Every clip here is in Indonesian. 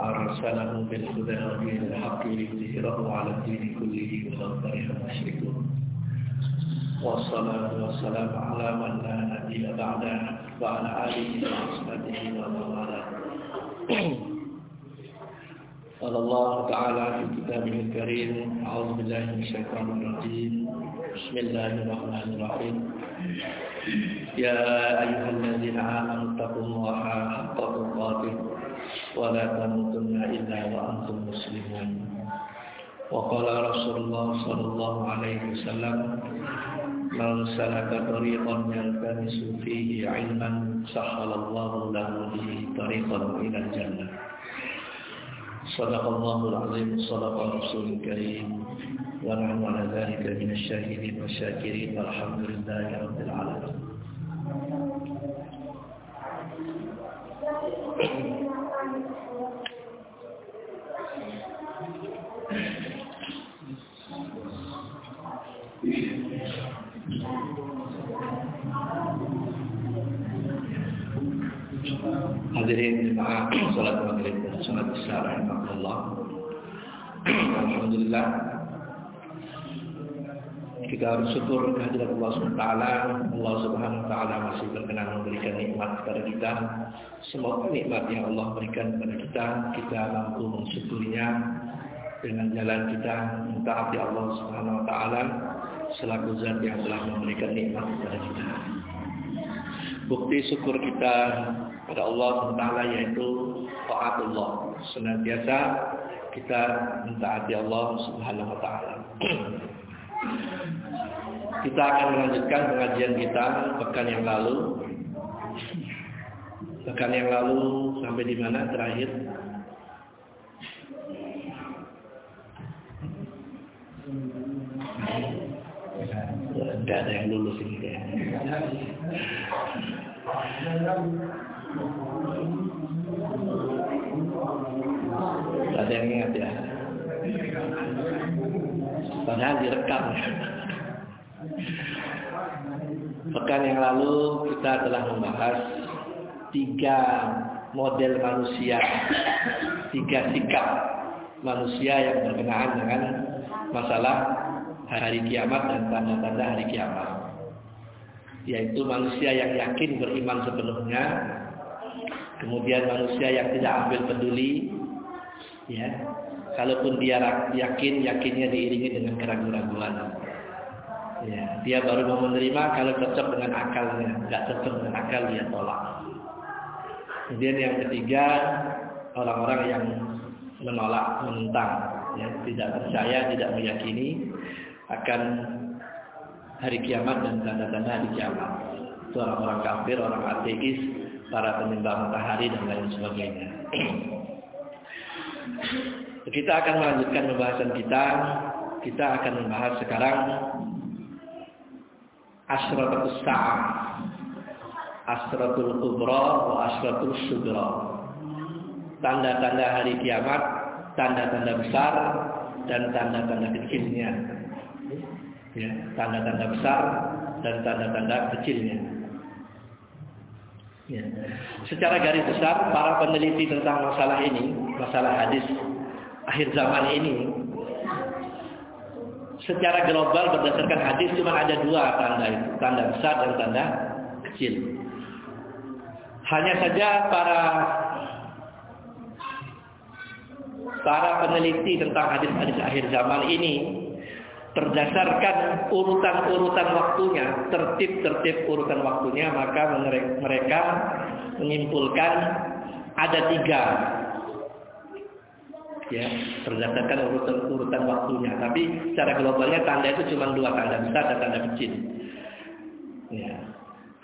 أرسله بالهدى ودين الحق ليظهره على الدين كله ولو كره المشركون والصلاة والسلام على من لا نبي بعده وعلى آله وصحبه ومن والاه قال الله تعالى في كتابه الكريم أعوذ بالله من الشيطان الرجيم. بسم الله الرحمن الرحيم. يا أيها الذين آمنوا اتقوا الله حق تقاته. ولا تموتن إلا وأنتم مسلمون. وقال رسول الله صلى الله عليه وسلم من سلك طريقا يلتمس فيه علما سهل الله له به طريقا إلى الجنة. صدق الله العظيم صدق الرسول الكريم. ونحن على ذلك من الشاهدين والشاكرين. والحمد لله رب العالمين. Hadirin jemaah salat maghrib dan salat isya rahimahullah. Alhamdulillah. Kita bersyukur kehadirat Allah SWT Allah Subhanahu Wa Taala masih berkenan memberikan nikmat kepada kita. Semoga nikmat yang Allah berikan kepada kita Kita mampu mensyukurinya Dengan jalan kita Mentaati Allah Subhanahu Wa Taala Selaku zat yang telah memberikan nikmat kepada kita. Bukti syukur kita pada Allah SWT yaitu Ta'atullah Senantiasa kita mentaati Allah Subhanahu Wa Taala kita akan melanjutkan pengajian kita pekan yang lalu. Pekan yang lalu sampai di mana terakhir? Tidak ada yang lulus ini kayaknya. Ada yang ingat ya? Padahal direkam. Pekan yang lalu kita telah membahas tiga model manusia, tiga sikap manusia yang berkenaan dengan masalah hari kiamat dan tanda-tanda hari kiamat. Yaitu manusia yang yakin beriman sepenuhnya, kemudian manusia yang tidak ambil peduli, ya, kalaupun dia yakin, yakinnya diiringi dengan keraguan-keraguan. Ya, dia baru mau menerima kalau cocok dengan akalnya, nggak cocok dengan akal dia tolak. Kemudian yang ketiga orang-orang yang menolak, menentang, ya, tidak percaya, tidak meyakini akan hari kiamat dan tanda-tanda hari kiamat. Itu orang-orang kafir, orang ateis, para penyembah matahari dan lain sebagainya. Kita akan melanjutkan pembahasan kita. Kita akan membahas sekarang asratul sa'ah. Asratul kubra wa asratul subra. Tanda-tanda hari kiamat, tanda-tanda besar dan tanda-tanda kecilnya. Ya, tanda-tanda besar dan tanda-tanda kecilnya. Ya. Secara garis besar, para peneliti tentang masalah ini, masalah hadis akhir zaman ini, secara global berdasarkan hadis cuma ada dua tanda itu, tanda besar dan tanda kecil. Hanya saja para para peneliti tentang hadis-hadis akhir zaman ini berdasarkan urutan-urutan waktunya, tertib-tertib urutan waktunya, maka mereka menyimpulkan ada tiga. Ya berdasarkan urutan urutan waktunya. Tapi secara globalnya tanda itu cuma dua tanda besar dan tanda kecil. Ya.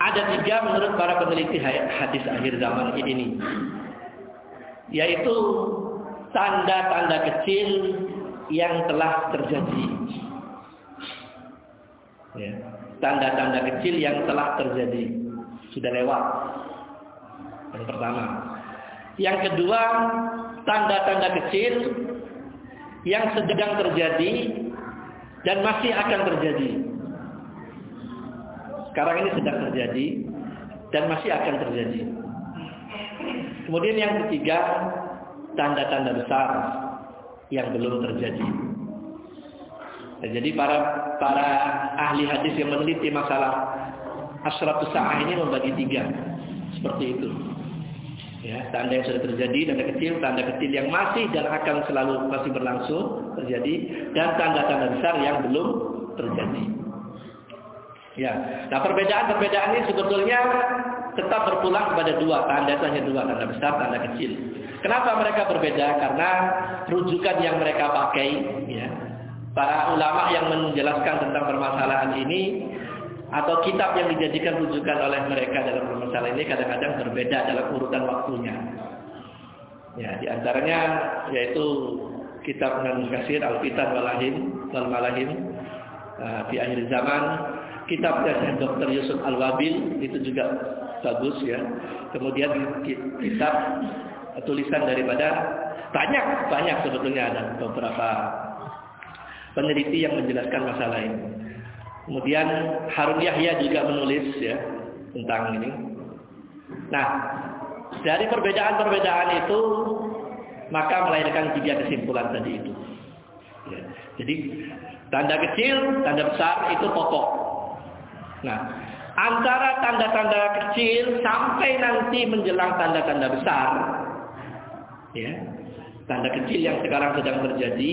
Ada tiga menurut para peneliti hadis akhir zaman ini. Yaitu tanda-tanda kecil yang telah terjadi. Ya, tanda-tanda kecil yang telah terjadi sudah lewat. Yang pertama. Yang kedua, tanda-tanda kecil yang sedang terjadi dan masih akan terjadi. Sekarang ini sedang terjadi dan masih akan terjadi. Kemudian yang ketiga, tanda-tanda besar yang belum terjadi. Nah, jadi para para ahli hadis yang meneliti masalah asratus sa'ah ini membagi tiga. Seperti itu. Ya, tanda yang sudah terjadi, tanda kecil, tanda kecil yang masih dan akan selalu masih berlangsung terjadi, dan tanda-tanda besar yang belum terjadi. Ya, nah perbedaan-perbedaan ini sebetulnya tetap berpulang kepada dua tanda hanya dua tanda besar tanda kecil. Kenapa mereka berbeda? Karena rujukan yang mereka pakai, ya, para ulama yang menjelaskan tentang permasalahan ini atau kitab yang dijadikan rujukan oleh mereka dalam permasalahan ini kadang-kadang berbeda dalam urutan waktunya. Ya, di antaranya yaitu kitab Ibnu Katsir Al-Fitan Walahim wal Malahim di akhir zaman kitab dari Dr. Yusuf Al-Wabil itu juga bagus ya. Kemudian kitab tulisan daripada banyak banyak sebetulnya ada beberapa peneliti yang menjelaskan masalah ini. Kemudian Harun Yahya juga menulis ya tentang ini. Nah, dari perbedaan-perbedaan itu maka melahirkan tiga kesimpulan tadi itu. Ya. Jadi tanda kecil, tanda besar itu pokok. Nah, antara tanda-tanda kecil sampai nanti menjelang tanda-tanda besar, ya, tanda kecil yang sekarang sedang terjadi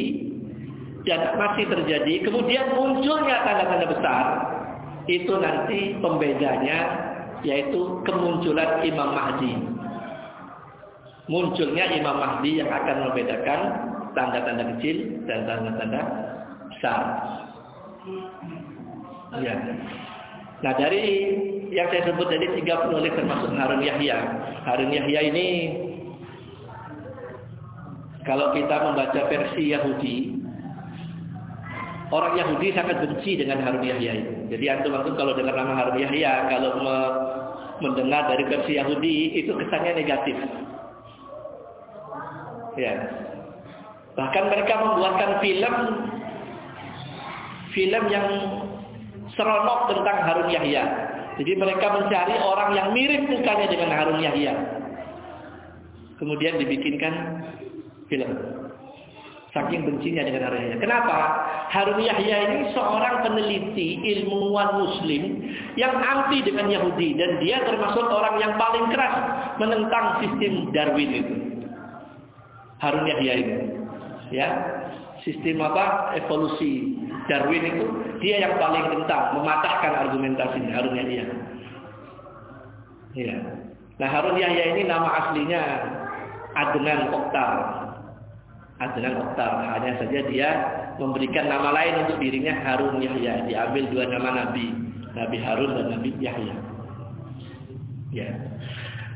dan masih terjadi, kemudian munculnya tanda-tanda besar, itu nanti pembedanya yaitu kemunculan Imam Mahdi. Munculnya Imam Mahdi yang akan membedakan tanda-tanda kecil dan tanda-tanda besar. Ya. Nah dari yang saya sebut tadi tiga penulis termasuk Harun Yahya. Harun Yahya ini kalau kita membaca versi Yahudi, orang Yahudi sangat benci dengan Harun Yahya itu. Jadi antum antum kalau dengar nama Harun Yahya, kalau me mendengar dari versi Yahudi itu kesannya negatif. Ya. Bahkan mereka membuatkan film film yang seronok tentang Harun Yahya. Jadi mereka mencari orang yang mirip mukanya dengan Harun Yahya. Kemudian dibikinkan film. Saking bencinya dengan Harun Yahya. Kenapa? Harun Yahya ini seorang peneliti ilmuwan muslim yang anti dengan Yahudi. Dan dia termasuk orang yang paling keras menentang sistem Darwin itu. Harun Yahya ini. Ya, sistem apa evolusi Darwin itu dia yang paling tentang mematahkan argumentasi Harun Yahya. Ya. Nah Harun Yahya ini nama aslinya Adnan Oktar. Adnan Oktar. Hanya saja dia memberikan nama lain untuk dirinya Harun Yahya. Diambil dua nama Nabi. Nabi Harun dan Nabi Yahya. Ya.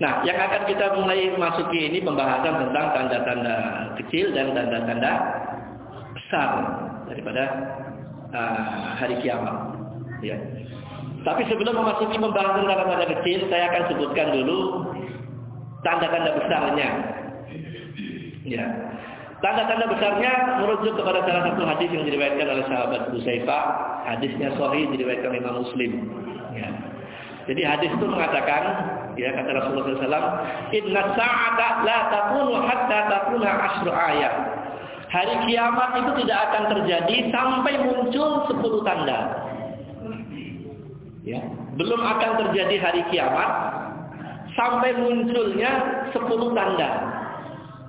Nah, yang akan kita mulai masuki ini pembahasan tentang tanda-tanda kecil dan tanda-tanda besar daripada uh, hari kiamat. Ya. Tapi sebelum memasuki pembahasan tanda-tanda kecil, saya akan sebutkan dulu tanda-tanda besarnya. Ya. Tanda-tanda besarnya merujuk kepada salah satu hadis yang diriwayatkan oleh sahabat Saifah. Hadisnya sahih diriwayatkan Imam Muslim. Ya. Jadi hadis itu mengatakan, ya kata Rasulullah SAW, Inna sa'ata la takunu hatta takuna asru ayat. Hari kiamat itu tidak akan terjadi sampai muncul 10 tanda. Ya, belum akan terjadi hari kiamat sampai munculnya 10 tanda.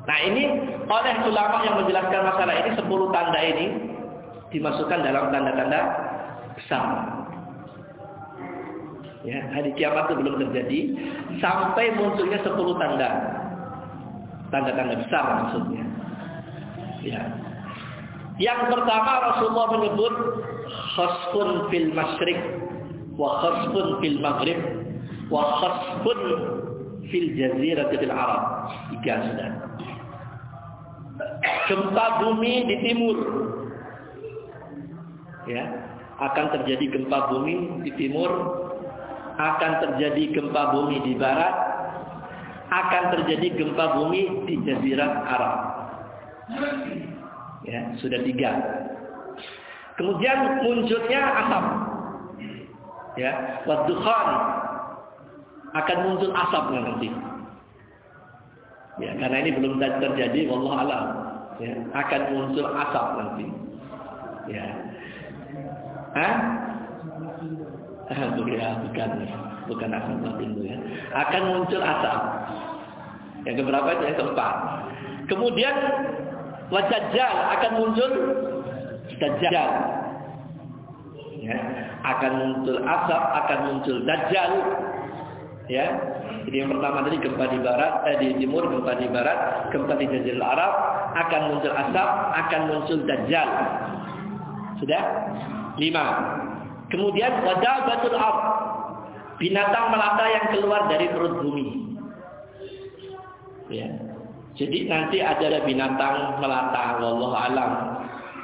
Nah, ini oleh ulama yang menjelaskan masalah ini 10 tanda ini dimasukkan dalam tanda-tanda besar. Ya, hari kiamat itu belum terjadi sampai munculnya 10 tanda. Tanda-tanda besar maksudnya. Ya. Yang pertama Rasulullah menyebut khasfun fil masyrik wa khasfun fil maghrib wa khasfun fil jazirah fil Arab. Tiga sudah. Gempa bumi di timur. Ya, akan terjadi gempa bumi di timur, akan terjadi gempa bumi di barat, akan terjadi gempa bumi di Jazirah Arab. Ya, sudah tiga. Kemudian munculnya asap. Ya, wadukhan akan muncul asap nanti. Ya, karena ini belum terjadi, wallah alam. Ya, akan muncul asap nanti. Ya. Hah? bukan, bukan, bukan asap lapindo ya. Akan muncul asap. Yang keberapa itu yang keempat. Kemudian wajajal akan muncul dajjal. Ya, akan muncul asap, akan muncul dajjal. Ya. Jadi yang pertama tadi gempa di barat, eh, di timur, gempa di barat, gempa di Jazirah Arab, akan muncul asap, akan muncul dajjal. Sudah? Lima. Kemudian batul ab. Binatang melata yang keluar dari perut bumi. Ya. Jadi nanti ada binatang melata, wallahu alam.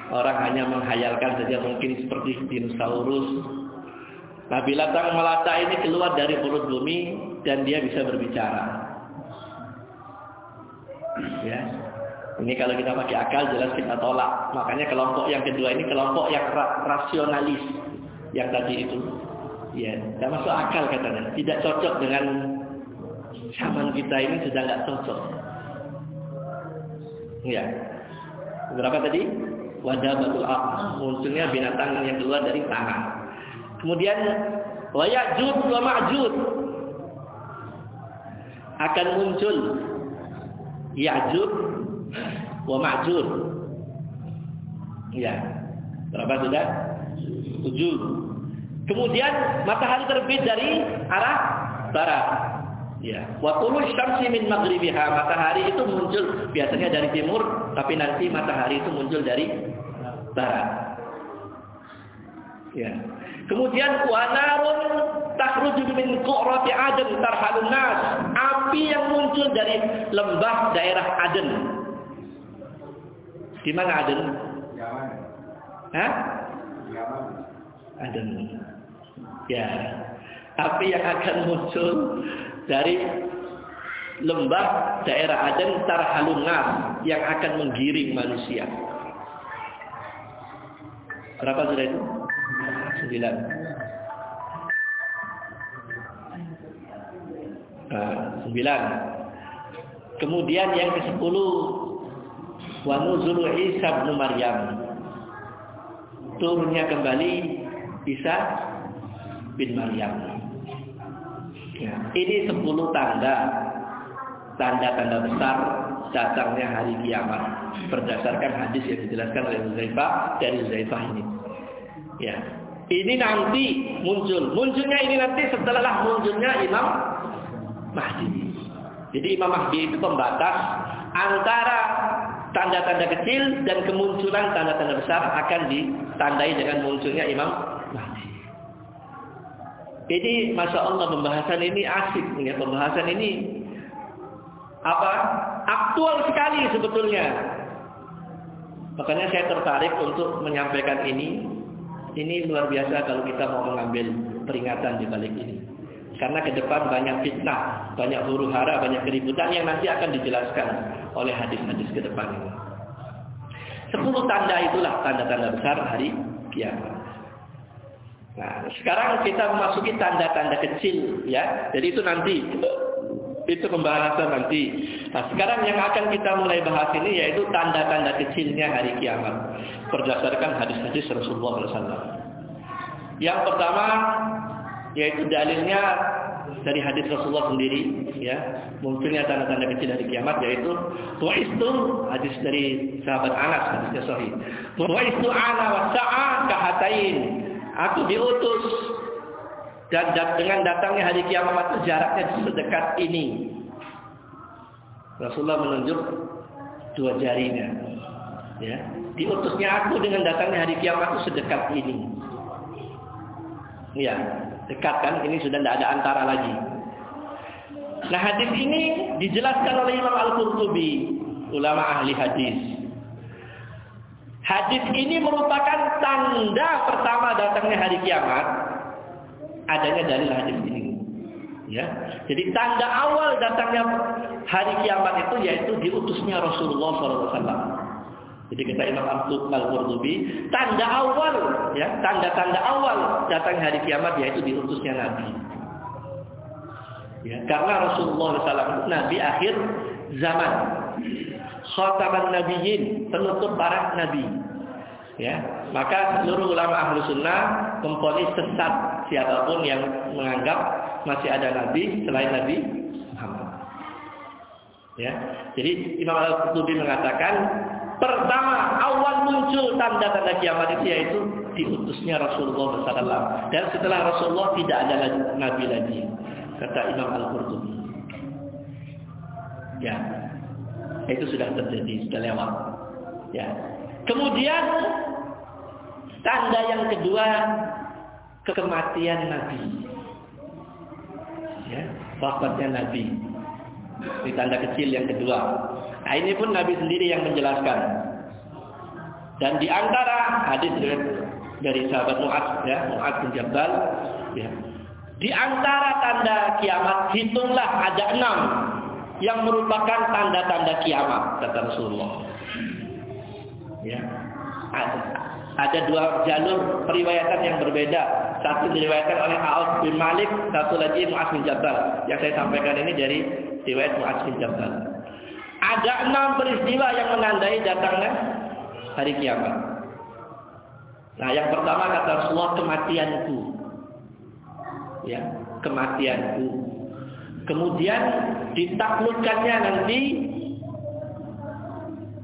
Orang hanya menghayalkan saja mungkin seperti dinosaurus. Nah, binatang melata ini keluar dari perut bumi dan dia bisa berbicara. Ya. Ini kalau kita pakai akal jelas kita tolak. Makanya kelompok yang kedua ini kelompok yang rasionalis. Yang tadi itu. Ya tidak masuk akal katanya. Tidak cocok dengan zaman kita ini sudah nggak cocok. Ya. Berapa tadi? Wajah batul munculnya binatang yang keluar dari tanah. Kemudian wayajud wa ma'jud. Akan muncul yajud wa ma'jud ya berapa sudah tujuh. Kemudian matahari terbit dari arah barat. Ya, wa syamsi min maghribiha. Matahari itu muncul biasanya dari timur, tapi nanti matahari itu muncul dari barat. Ya. Kemudian wa narun takhruju min qurrati Aden tarhalun nas. Api yang muncul dari lembah daerah Aden. Di mana Aden? Hah? Aden. Ya. Tapi yang akan muncul dari lembah daerah Aden tarhalungar yang akan menggiring manusia. Berapa sudah itu? Sembilan. Nah, sembilan. Kemudian yang ke sepuluh wa nuzulu Isa bin Maryam. Turunnya kembali Isa bin Maryam. Ya. Ini sepuluh tanda, tanda-tanda besar datangnya hari kiamat berdasarkan hadis yang dijelaskan oleh Zaifah dari Zaifah ini. Ya, ini nanti muncul. Munculnya ini nanti setelah munculnya Imam Mahdi. Jadi Imam Mahdi itu pembatas antara tanda-tanda kecil dan kemunculan tanda-tanda besar akan ditandai dengan munculnya Imam jadi masya Allah pembahasan ini asik, ya pembahasan ini apa aktual sekali sebetulnya. Makanya saya tertarik untuk menyampaikan ini. Ini luar biasa kalau kita mau mengambil peringatan di balik ini. Karena ke depan banyak fitnah, banyak huru hara, banyak keributan yang nanti akan dijelaskan oleh hadis-hadis ke depan ini. Sepuluh tanda itulah tanda-tanda besar hari kiamat. Nah, sekarang kita memasuki tanda-tanda kecil ya. Jadi itu nanti itu pembahasan nanti. Nah, sekarang yang akan kita mulai bahas ini yaitu tanda-tanda kecilnya hari kiamat berdasarkan hadis-hadis Rasulullah SAW. Yang pertama yaitu dalilnya dari hadis Rasulullah sendiri ya munculnya tanda-tanda kecil dari kiamat yaitu itu hadis dari sahabat Anas hadisnya sahih itu ana wa sa'a kahatain Aku diutus dan dengan datangnya hari kiamat itu jaraknya sedekat ini. Rasulullah menunjuk dua jarinya. Ya, diutusnya aku dengan datangnya hari kiamat itu sedekat ini. Ya, dekat kan? Ini sudah tidak ada antara lagi. Nah hadis ini dijelaskan oleh Imam Al-Qurtubi, ulama ahli hadis. Hadis ini merupakan tanda pertama datangnya hari kiamat. Adanya dalil hadis ini. Ya. Jadi tanda awal datangnya hari kiamat itu yaitu diutusnya Rasulullah SAW. Jadi kita Imam Al-Qurtubi, tanda awal ya, tanda-tanda awal datangnya hari kiamat yaitu diutusnya Nabi. Ya, karena Rasulullah SAW Nabi akhir zaman. Khataman Nabiyyin, penutup para nabi. Ya, maka seluruh ulama ahlu sunnah memponis sesat siapa pun yang menganggap masih ada nabi selain Nabi Muhammad. Ya, jadi Imam Al-Qurtubi mengatakan pertama awal muncul tanda-tanda kiamat itu yaitu diutusnya Rasulullah SAW dan setelah Rasulullah tidak ada nabi lagi kata Imam Al-Qurtubi. Ya. Itu sudah terjadi, sudah lewat. Ya. Kemudian tanda yang kedua kematian Nabi. Ya, wafatnya Nabi. Ini tanda kecil yang kedua. Nah, ini pun Nabi sendiri yang menjelaskan. Dan di antara hadis dari sahabat Mu'ad ya, Mu'ad bin Jabal ya, di antara tanda kiamat, hitunglah ada enam yang merupakan tanda-tanda kiamat, kata Rasulullah. Ya, ada, ada dua jalur periwayatan yang berbeda. Satu diriwayatkan oleh Auf bin Malik, satu lagi Mu'az bin Jabal. Yang saya sampaikan ini dari riwayat Mu'az bin Jabal. Ada enam peristiwa yang menandai datangnya hari kiamat. Nah, yang pertama kata Rasulullah kematianku ya kematianku. Kemudian ditaklukkannya nanti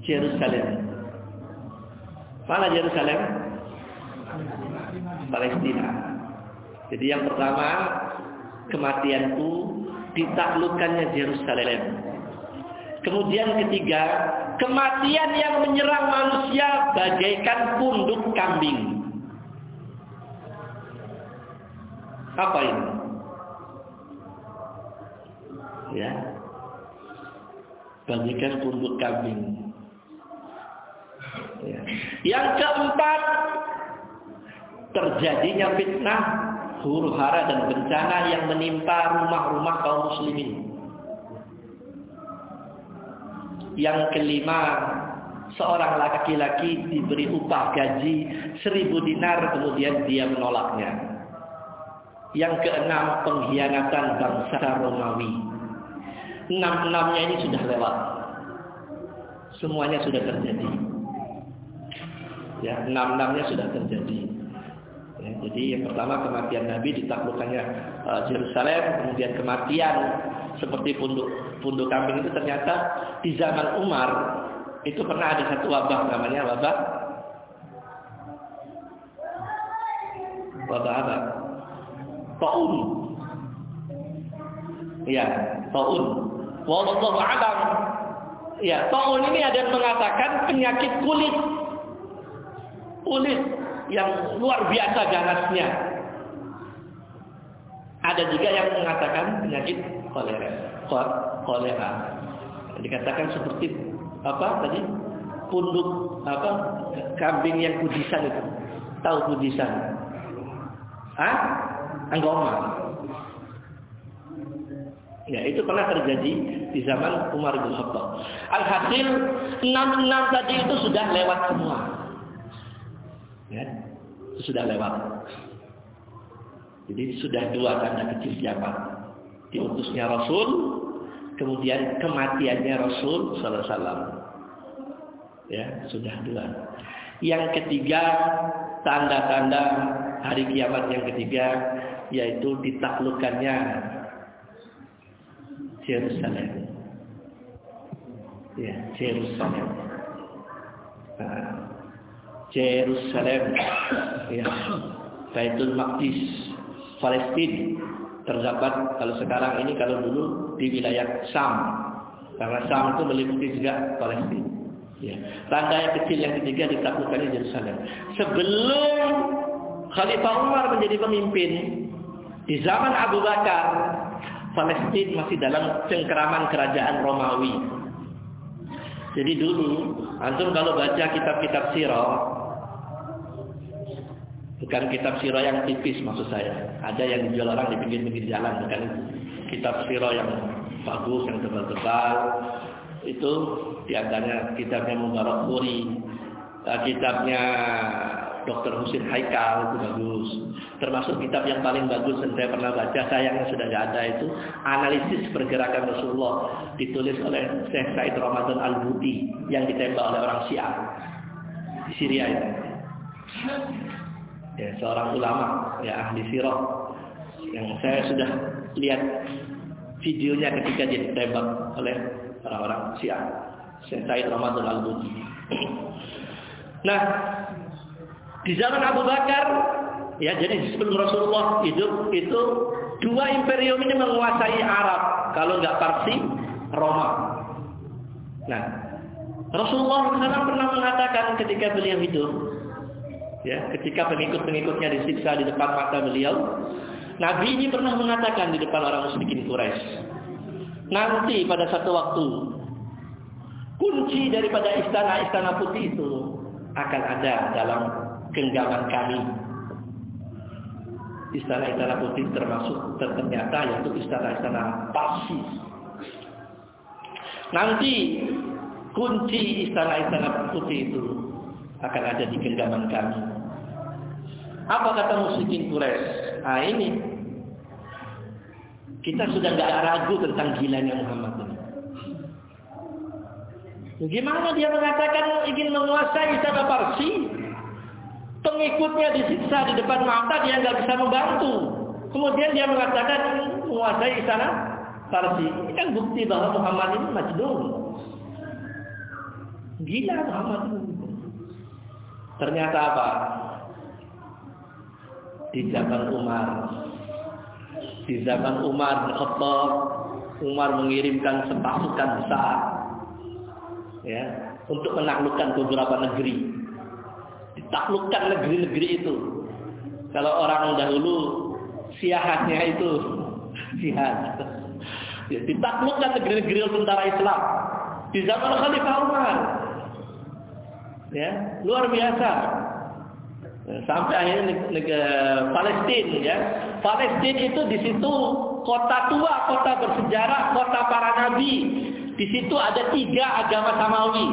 Yerusalem. Mana Yerusalem? Palestina. Jadi yang pertama kematianku ditaklukkannya Yerusalem. Kemudian ketiga, kematian yang menyerang manusia bagaikan punduk kambing. Apa ini? Ya. Bagikan punduk kambing. Ya. Yang keempat, terjadinya fitnah, huru hara dan bencana yang menimpa rumah-rumah kaum muslimin. Yang kelima, seorang laki-laki diberi upah gaji seribu dinar kemudian dia menolaknya. Yang keenam pengkhianatan bangsa Romawi. Enam-enamnya ini sudah lewat. Semuanya sudah terjadi. Ya, enam-enamnya sudah terjadi. Ya, jadi yang pertama kematian Nabi ditaklukkannya uh, Jerusalem, kemudian kematian seperti punduk punduk kambing itu ternyata di zaman Umar itu pernah ada satu wabah namanya wabah wabah apa? taun. Ya, taun. Wallahu a'lam. Ya, taun ini ada yang mengatakan penyakit kulit. Kulit yang luar biasa ganasnya. Ada juga yang mengatakan penyakit kolera. Dikatakan seperti apa tadi? Punduk apa? Kambing yang kudisan itu. Tahu kudisan? Hah? anggoma. Ya, itu pernah terjadi di zaman Umar bin Khattab. Alhasil enam-enam tadi itu sudah lewat semua. Ya, itu sudah lewat. Jadi sudah dua tanda kecil kiamat. Diutusnya Rasul, kemudian kematiannya Rasul Sallallahu Alaihi Wasallam. Ya, sudah dua. Yang ketiga, tanda-tanda hari kiamat yang ketiga yaitu ditaklukkannya Jerusalem. Ya, Jerusalem. Nah, Jerusalem. Ya. Baitul Maqdis, Palestina terdapat kalau sekarang ini kalau dulu di wilayah Sam. Karena Sam itu meliputi juga Palestina. Ya. Tanda yang kecil yang ketiga ditaklukkannya Jerusalem. Sebelum Khalifah Umar menjadi pemimpin, di zaman Abu Bakar, Palestina masih dalam cengkeraman kerajaan Romawi. Jadi dulu, antum kalau baca kitab-kitab sirah, bukan kitab sirah yang tipis maksud saya. Ada yang dijual orang di pinggir-pinggir jalan, bukan. Kitab sirah yang bagus, yang tebal-tebal, itu di antaranya kitabnya Mubarak Puri, eh, kitabnya Dr. Husin Haikal itu bagus. Termasuk kitab yang paling bagus yang saya pernah baca, sayangnya sudah tidak ada itu analisis pergerakan Rasulullah ditulis oleh Syekh Said Ramadan Al-Buti yang ditembak oleh orang Syiah di Syria itu. Ya, seorang ulama ya ahli sirah yang saya sudah lihat videonya ketika ditembak oleh orang-orang Syiah. Said Ramadan Al-Buti. Nah, di zaman Abu Bakar, ya jadi sebelum Rasulullah hidup itu dua imperium ini menguasai Arab. Kalau nggak Parsi, Roma. Nah, Rasulullah SAW pernah mengatakan ketika beliau hidup, ya, ketika pengikut-pengikutnya disiksa di depan mata beliau, Nabi ini pernah mengatakan di depan orang musyrikin Quraisy, nanti pada satu waktu kunci daripada istana-istana putih itu akan ada dalam genggaman kami. Istana-istana putih termasuk ternyata yaitu istana-istana Parsi. Nanti kunci istana-istana putih itu akan ada di genggaman kami. Apa kata musyrikin Quraisy? Ah ini kita sudah nggak ragu tentang gilanya Muhammad ini. Gimana dia mengatakan ingin menguasai istana Parsi? Pengikutnya disiksa di depan mata dia nggak bisa membantu. Kemudian dia mengatakan menguasai istana Parsi. Ini kan bukti bahwa Muhammad ini majnun. Gila Muhammad ini. Ternyata apa? Di zaman Umar. Di zaman Umar Khattab, Umar mengirimkan sepasukan besar ya untuk menaklukkan beberapa negeri ditaklukkan negeri-negeri itu. Kalau orang dahulu siahatnya itu sihat. Ya, ditaklukkan negeri-negeri tentara Islam di zaman Khalifah Umar. Ya, luar biasa. Sampai akhirnya negara Palestina ya. Palestina itu di situ kota tua, kota bersejarah, kota para nabi. Di situ ada tiga agama samawi.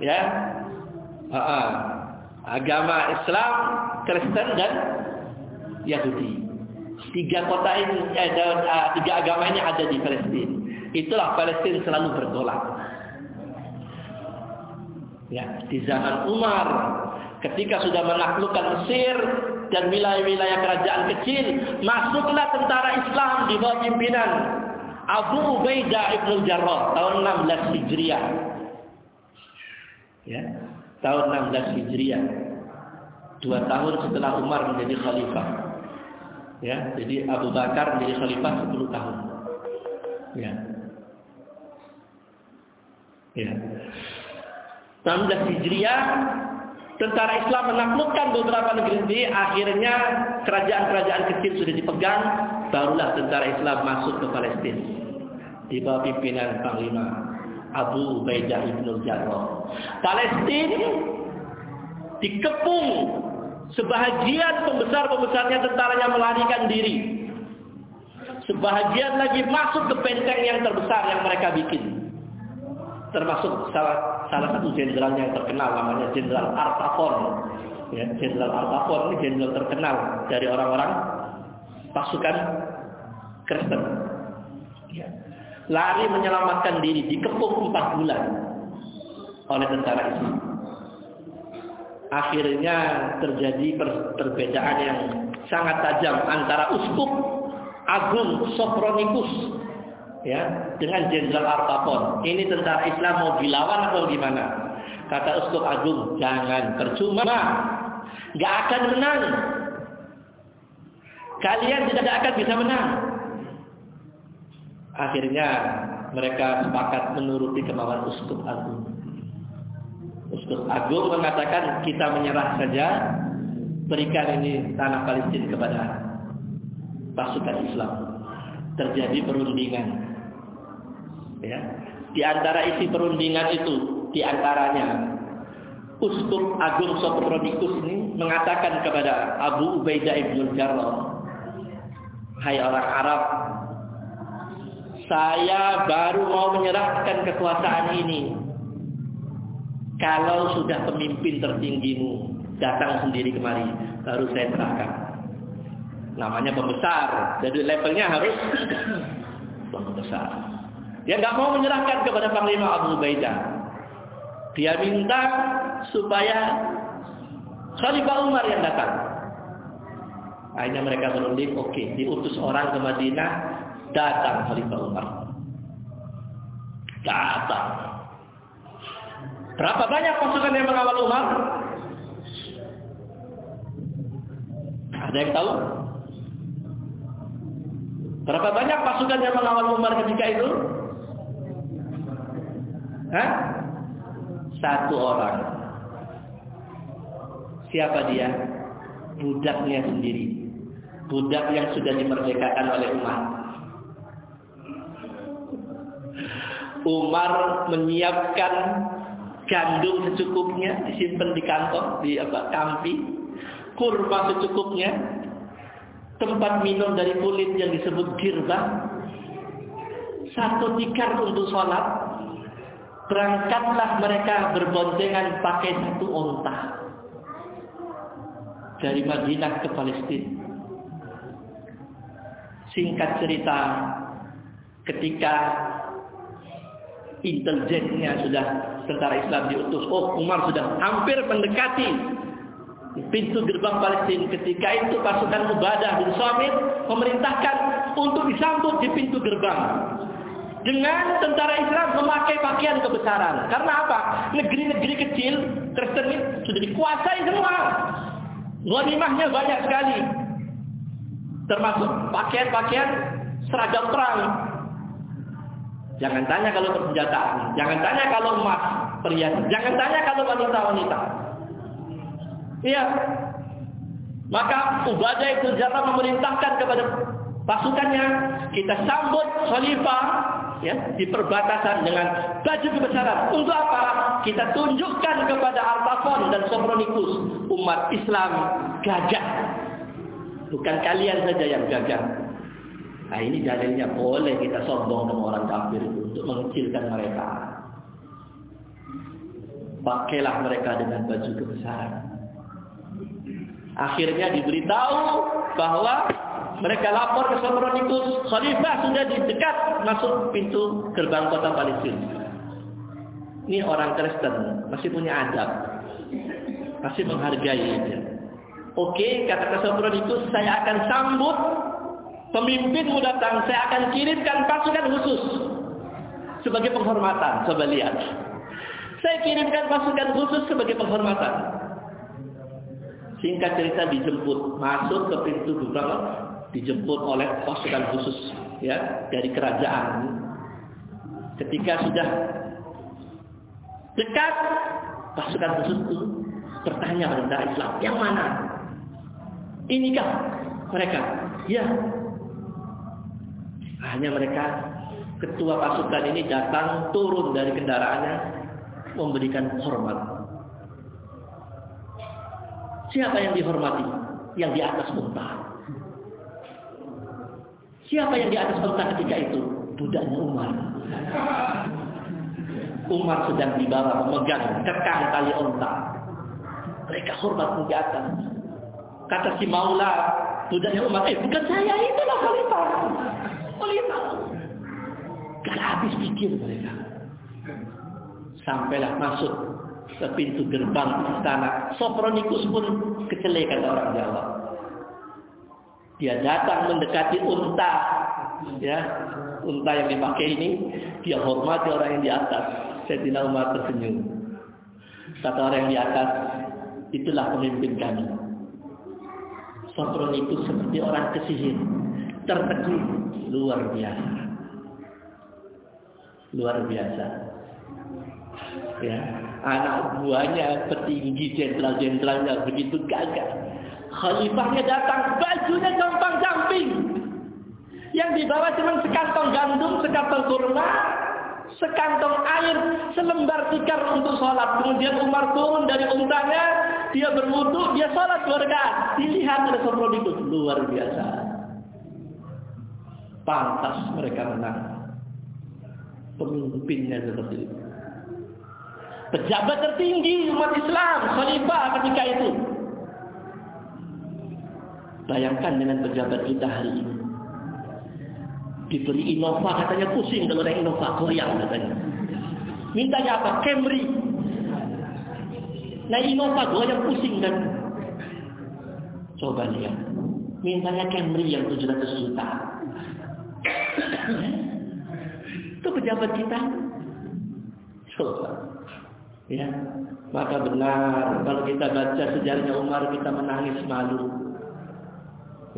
ya uh, agama Islam, Kristen dan Yahudi. Tiga kota ini, eh, uh, tiga agama ini ada di Palestina. Itulah Palestina selalu bergolak. Ya, di zaman Umar, ketika sudah menaklukkan Mesir dan wilayah-wilayah kerajaan kecil, masuklah tentara Islam di bawah pimpinan Abu Ubaidah ibn Jarrah tahun 16 Hijriah. Ya tahun 16 Hijriah. Dua tahun setelah Umar menjadi khalifah. Ya jadi Abu Bakar menjadi khalifah 10 tahun. Ya. Ya 16 Hijriah tentara Islam menaklukkan beberapa negeri akhirnya kerajaan-kerajaan kecil sudah dipegang barulah tentara Islam masuk ke Palestina di bawah pimpinan Panglima Abu Ubaidah ibn Jarrah. Palestina dikepung sebahagian pembesar-pembesarnya tentaranya melarikan diri. Sebahagian lagi masuk ke benteng yang terbesar yang mereka bikin. Termasuk salah salah satu jenderal yang terkenal namanya Jenderal Artafon. Ya, Jenderal Artafon ini jenderal terkenal dari orang-orang pasukan Kristen. Ya lari menyelamatkan diri, dikepung empat bulan oleh tentara Islam. Akhirnya terjadi perbedaan yang sangat tajam antara uskup Agung Sopronikus ya dengan Jenderal Artapon. Ini tentara Islam mau dilawan atau gimana? Kata uskup Agung, jangan percuma, nggak akan menang. Kalian tidak akan bisa menang. Akhirnya mereka sepakat menuruti kemauan Uskup Agung. Uskup Agung mengatakan kita menyerah saja, berikan ini tanah Palestina kepada pasukan Islam. Terjadi perundingan. Ya. Di antara isi perundingan itu, di antaranya Uskup Agung Sopronikus ini mengatakan kepada Abu Ubaidah ibn Jarrah, Hai orang Arab, saya baru mau menyerahkan kekuasaan ini. Kalau sudah pemimpin tertinggimu datang sendiri kemari, baru saya serahkan. Namanya pembesar, jadi levelnya harus pembesar. Dia nggak mau menyerahkan kepada Panglima Abu Ubaidah. Dia minta supaya Khalifah Umar yang datang. Akhirnya mereka berunding, oke, okay, diutus orang ke Madinah, datang Khalifah Umar. Datang. Berapa banyak pasukan yang mengawal Umar? Ada yang tahu? Berapa banyak pasukan yang mengawal Umar ketika itu? Hah? Satu orang. Siapa dia? Budaknya sendiri. Budak yang sudah dimerdekakan oleh Umar. Umar menyiapkan gandum secukupnya disimpan di kantong di apa kampi kurma secukupnya tempat minum dari kulit yang disebut girba satu tikar untuk sholat berangkatlah mereka berboncengan pakai satu onta dari Madinah ke Palestina. Singkat cerita, ketika intelijennya sudah tentara Islam diutus, oh Umar sudah hampir mendekati pintu gerbang Palestina. Ketika itu pasukan Ubadah bin Samit memerintahkan untuk disambut di pintu gerbang dengan tentara Islam memakai pakaian kebesaran. Karena apa? Negeri-negeri kecil Kristen sudah dikuasai semua. Ghanimahnya banyak sekali. Termasuk pakaian-pakaian seragam perang. Jangan tanya kalau persenjataan. Jangan tanya kalau emas, perhiasan. Jangan tanya kalau wanita-wanita. Iya. Maka Ubadah itu Jarrah memerintahkan kepada pasukannya, kita sambut khalifah ya, di perbatasan dengan baju kebesaran. Untuk apa? Kita tunjukkan kepada Artafon dan Sopronikus umat Islam gagah. Bukan kalian saja yang gagah. Nah ini dalilnya boleh kita sombong dengan orang kafir untuk mengecilkan mereka. Pakailah mereka dengan baju kebesaran. Akhirnya diberitahu bahwa mereka lapor ke Sopronikus, Khalifah sudah di dekat masuk pintu gerbang kota Palestina. Ini orang Kristen, masih punya adab. Masih menghargai dia. Oke, kata Sopronikus, saya akan sambut pemimpinmu datang, saya akan kirimkan pasukan khusus sebagai penghormatan. Coba lihat. Saya kirimkan pasukan khusus sebagai penghormatan. Singkat cerita dijemput masuk ke pintu gerbang dijemput oleh pasukan khusus ya dari kerajaan. Ketika sudah dekat pasukan khusus itu bertanya pada tentara Islam, yang mana? Inikah mereka? Ya. Hanya mereka ketua pasukan ini datang turun dari kendaraannya memberikan hormat. Siapa yang dihormati? Yang di atas muntah. Siapa yang di atas unta ketika itu? Budaknya Umar. Umar sedang di bawah memegang kekang tali unta. Mereka hormat atas. Kata si Maula, budaknya Umar, eh bukan saya, itulah khalifah. Khalifah. Gak habis pikir mereka. Sampailah masuk ke pintu gerbang istana. Sopronikus pun kecelekan orang Jawa. Dia datang mendekati unta, ya, unta yang dipakai ini, dia hormati orang yang di atas. Sayyidina Umar tersenyum. Kata orang yang di atas, itulah pemimpin kami. Sotron itu seperti orang kesihir, tertegun, luar biasa. Luar biasa. Ya, anak buahnya petinggi jenderal-jenderalnya begitu gagah Khalifahnya datang, bajunya compang camping. Yang dibawa cuma sekantong gandum, sekantong kurma, sekantong air, selembar tikar untuk sholat. Kemudian Umar turun dari untanya, dia berwudu, dia sholat rakaat. Dilihat oleh Sofron itu luar biasa. Pantas mereka menang. Pemimpinnya seperti itu. Pejabat tertinggi umat Islam, khalifah ketika itu. Bayangkan dengan pejabat kita hari ini. Diberi Innova katanya pusing kalau naik Innova goyang katanya. Mintanya apa? Camry. Naik Innova goyang pusing kan? Coba lihat. Mintanya Camry yang 700 juta. Itu pejabat kita. Coba. Ya maka benar. Kalau kita baca sejarahnya Umar kita menangis malu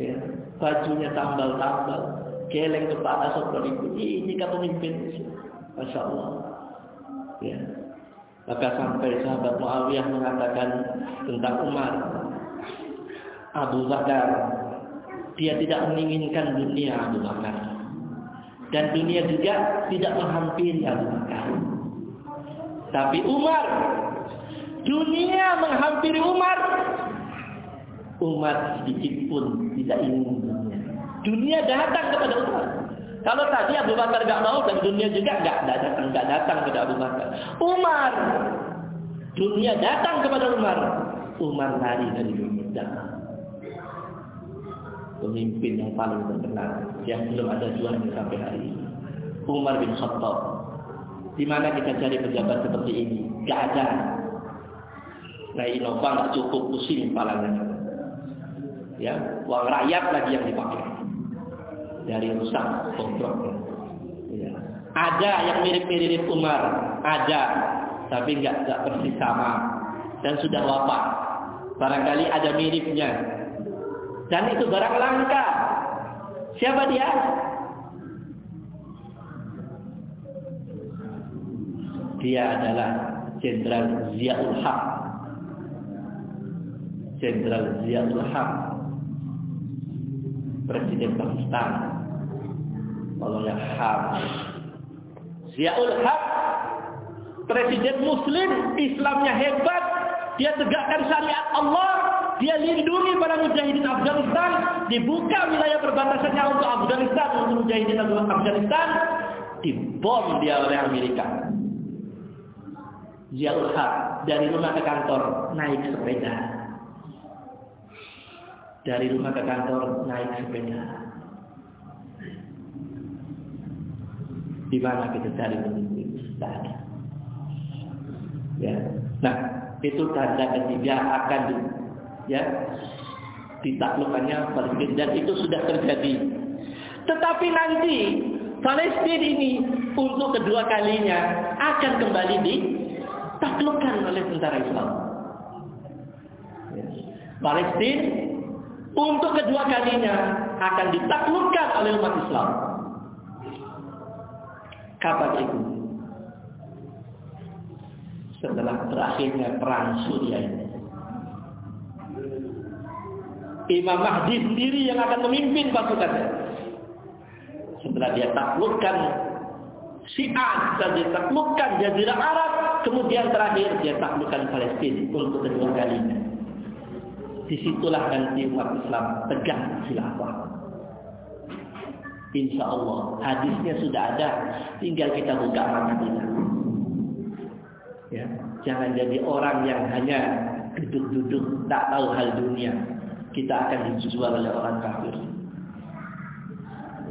ya bajunya tambal-tambal geleng kepala seperti itu. Ini kan pemimpin. Masya Allah. Ya. Maka sampai sahabat Muawiyah mengatakan tentang Umar. Abu Bakar. Dia tidak menginginkan dunia Abu Bakar. Dan dunia juga tidak menghampiri Abu Bakar. Tapi Umar. Dunia menghampiri Umar. Umar sedikit pun tidak ingin Dunia datang kepada Umar. Kalau tadi Abu Bakar nggak mau dan dunia juga nggak datang, nggak datang kepada Abu Bakar. Umar, dunia datang kepada Umar. Umar lari dari dunia datang. Pemimpin yang paling terkenal yang belum ada jualnya sampai hari ini. Umar bin Khattab. Di mana kita cari pejabat seperti ini? Gak ada. Nah Innova nggak cukup pusing kepalanya. Ya, uang rakyat lagi yang dipakai dari rusak bobrok. Ya. Ada yang mirip-mirip Umar, ada, tapi nggak nggak persis sama dan sudah wafat. Barangkali ada miripnya. Dan itu barang langka. Siapa dia? Dia adalah Jenderal Ziaul Haq. Jenderal Ziaul Haq. Presiden Pakistan. Yang Haq. Ziaul Haq, presiden muslim, Islamnya hebat, dia tegakkan syariat Allah, dia lindungi para mujahidin Afghanistan, dibuka wilayah perbatasannya untuk Afghanistan, untuk mujahidin Afghanistan, dibom dia oleh Amerika. Ziaul Haq. Dari rumah ke kantor naik sepeda. Dari rumah ke kantor naik sepeda. Di mana kita cari pemimpin? Tidak. Ya. Nah, itu tanda ketiga akan di, ya ditaklukkannya Palestina dan itu sudah terjadi. Tetapi nanti Palestina ini untuk kedua kalinya akan kembali ditaklukkan oleh tentara Islam. Ya. Palestina untuk kedua kalinya akan ditaklukkan oleh umat Islam. Kapan itu? Setelah berakhirnya perang Suriah ini. Imam Mahdi sendiri yang akan memimpin pasukannya. Setelah dia taklukkan Syiah dan dia taklukkan Jazirah Arab, kemudian terakhir dia taklukkan Palestina untuk kedua kalinya. Di situlah nanti umat Islam tegak khilafah. Insya Allah hadisnya sudah ada, tinggal kita buka mata kita. Ya, jangan jadi orang yang hanya duduk-duduk tak tahu hal dunia. Kita akan dijual oleh orang kafir.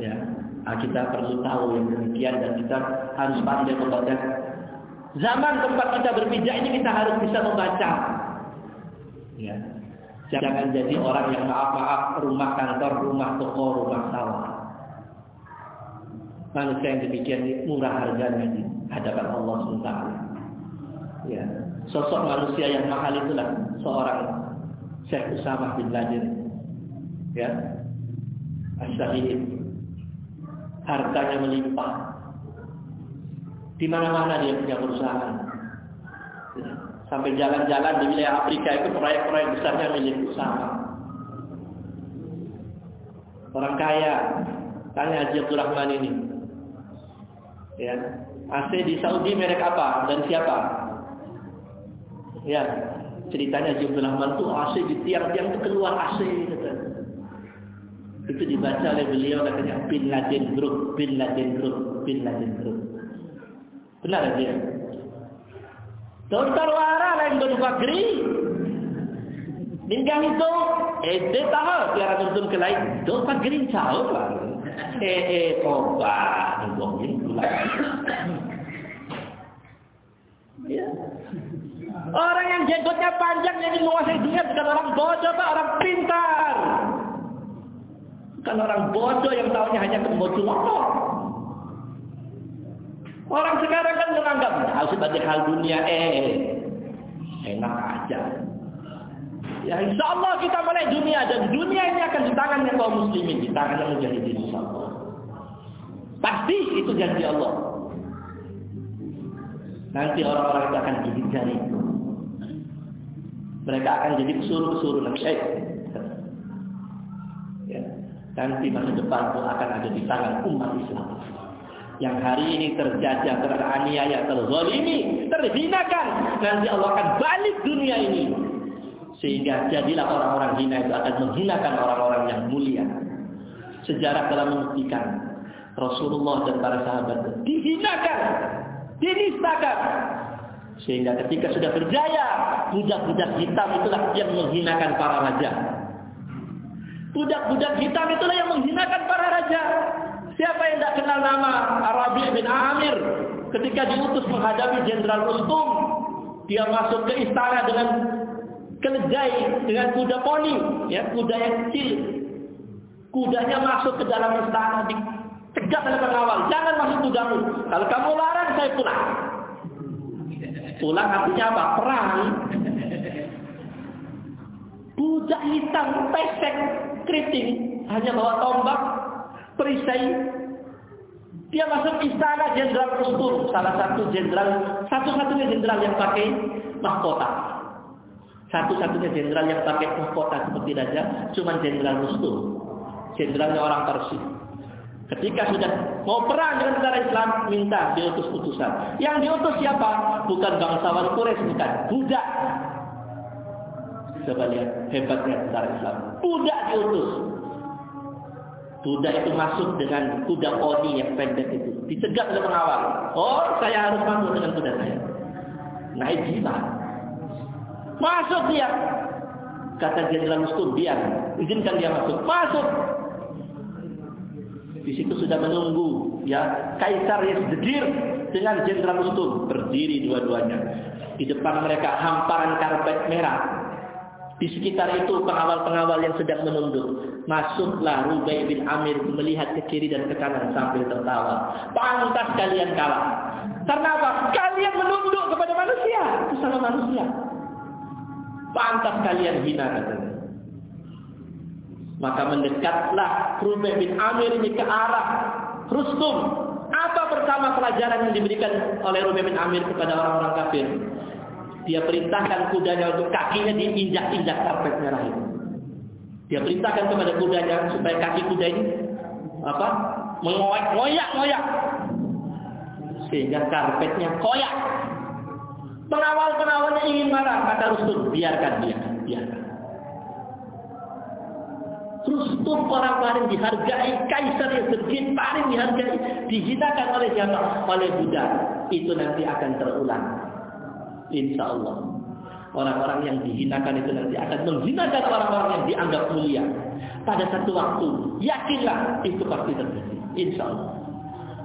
Ya, nah, kita perlu tahu yang demikian dan kita harus pandai membaca. Zaman tempat kita berpijak ini kita harus bisa membaca. Ya, jangan jadi orang yang maaf-maaf rumah kantor, rumah toko, rumah sawah. Manusia yang demikian murah harganya di hadapan Allah SWT. Ya. Sosok manusia yang mahal itulah seorang Syekh Usamah bin Laden. Ya. Asyahid. Hartanya melimpah. Di mana-mana dia punya perusahaan. Ya. Sampai jalan-jalan di wilayah Afrika itu proyek-proyek besarnya milik Usama. Orang kaya, tanya Haji Abdul Rahman ini, Ya. AC di Saudi merek apa? Dan siapa? Ya, ceritanya Jibril Rahman itu AC di tiang-tiang itu keluar AC kata. Itu dibaca oleh beliau katanya Bin Laden Group, Bin Laden Group, Bin Laden Group. Benar aja. Dokter wara lain Don Fakri. Ninggal itu, dia tahu tiara tuntun ke lain. Don Fakri tahu lah. Eh eh ngomongin pula. Ya. Orang yang jenggotnya panjang yang menguasai dunia bukan orang bodoh, Pak, orang pintar. Bukan orang bodoh yang tahunya hanya kebodohan. Orang sekarang kan menganggap hal sebagai hal dunia eh enak aja. Ya insya Allah kita mulai dunia dan dunia ini akan di tangannya kaum muslimin, di tangannya mujahidin insya Allah. Pasti itu janji Allah. Nanti orang-orang itu akan gigit jari. Mereka akan jadi pesuruh-pesuruh nanti. Eh. Ya. Nanti masa depan itu akan ada di tangan umat Islam. Yang hari ini terjajah, teraniaya, terzolimi, terhinakan. Nanti Allah akan balik dunia ini. Sehingga jadilah orang-orang hina itu akan menghinakan orang-orang yang mulia. Sejarah telah membuktikan Rasulullah dan para sahabat dihinakan, dinistakan, sehingga ketika sudah berjaya, budak-budak hitam itulah yang menghinakan para raja. Budak-budak hitam itulah yang menghinakan para raja. Siapa yang tidak kenal nama Arabi bin Amir ketika diutus menghadapi Jenderal Rustum, dia masuk ke istana dengan keledai dengan kuda poni, ya kuda yang kecil. Kudanya masuk ke dalam istana, dicegah oleh pengawal, jangan masuk kudamu. Kalau kamu larang, saya pulang. Pulang artinya apa? Perang. Budak hitam, pesek, keriting, hanya bawa tombak, perisai. Dia masuk istana Jenderal Rustum, salah satu jenderal, satu-satunya jenderal yang pakai mahkota. Satu-satunya jenderal yang pakai mahkota seperti raja, cuma Jenderal Rustum. Jenderalnya orang Persia. Ketika sudah mau perang dengan negara Islam, minta diutus utusan. Yang diutus siapa? Bukan bangsawan Quraisy, bukan. Budak. Coba lihat hebatnya negara Islam. Budak diutus. Budak itu masuk dengan kuda poni yang pendek itu. Dicegat oleh pengawal. Oh, saya harus masuk dengan kuda saya. Naik jiwa. Masuk dia. Kata Jenderal Mustum, biar. Izinkan dia masuk. Masuk. Di situ sudah menunggu ya Kaisar Yazdir dengan Jenderal Rustum berdiri dua-duanya. Di depan mereka hamparan karpet merah. Di sekitar itu pengawal-pengawal yang sedang menunduk. Masuklah Rubai bin Amir melihat ke kiri dan ke kanan sambil tertawa. Pantas kalian kalah. Karena apa? Kalian menunduk kepada manusia. Itu manusia. Pantas kalian hina katanya. Maka mendekatlah Rubeh bin Amir ini ke arah Rustum. Apa pertama pelajaran yang diberikan oleh Rubeh bin Amir kepada orang-orang kafir? Dia perintahkan kudanya untuk kakinya diinjak-injak karpet merah itu. Dia perintahkan kepada kudanya supaya kaki kuda ini apa? Mengoyak-ngoyak-ngoyak. Sehingga karpetnya koyak. Pengawal-pengawalnya ingin marah, kata Rustum, biarkan dia, biarkan. Rustum orang paling dihargai, kaisar yang sedikit paling dihargai, dihinakan oleh siapa? Oleh budak. Itu nanti akan terulang. Insya Allah. Orang-orang yang dihinakan itu nanti akan menghinakan orang-orang yang dianggap mulia. Pada satu waktu, yakinlah itu pasti terjadi. Insya Allah.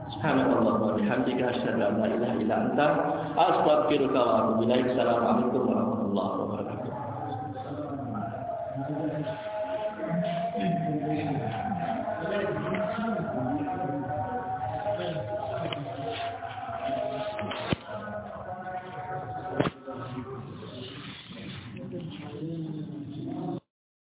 Subhanallah wa bihamdika asyhadu an la ilaha illa anta astaghfiruka wa atubu ilaik. Assalamualaikum warahmatullahi wabarakatuh.